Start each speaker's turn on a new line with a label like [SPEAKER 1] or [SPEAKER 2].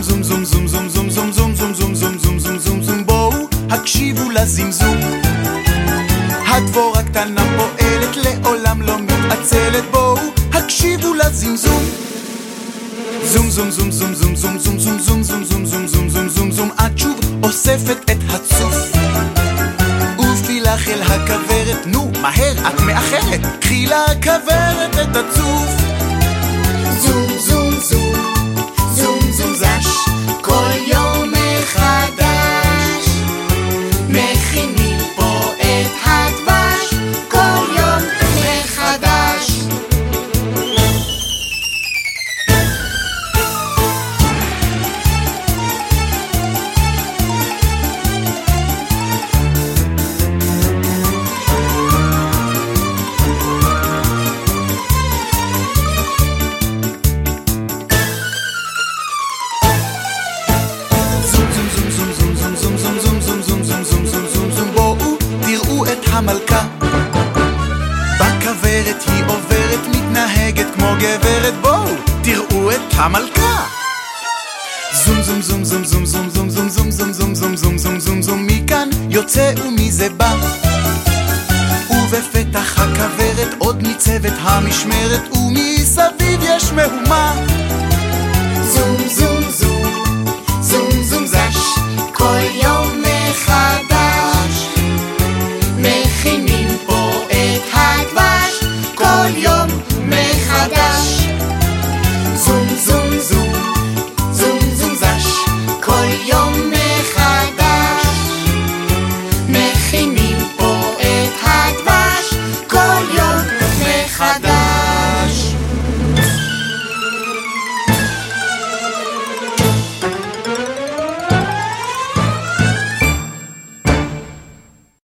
[SPEAKER 1] זום זום זום זום זום זום זום זום זום זום זום זום זום זום זום בואו הקשיבו לזמזום הדבורה הקטנה פועלת לעולם לא מתעצלת בואו הקשיבו לזמזום זום זום זום זום זום זום זום זום זום זום זום זום זום זום זום זום את שוב אוספת את הצוף ופילח אל הכוורת נו מהר את מאחרת קחי לכוורת את הצוף זום המלכה בכוורת היא עוברת מתנהגת כמו גברת בואו תראו את המלכה זום זום זום זום זום זום זום זום זום זום זום זום זום זום זום זום מכאן יוצא ומזה בא ובפתח הכוורת עוד ניצבת המשמרת ומסביב יש מהומה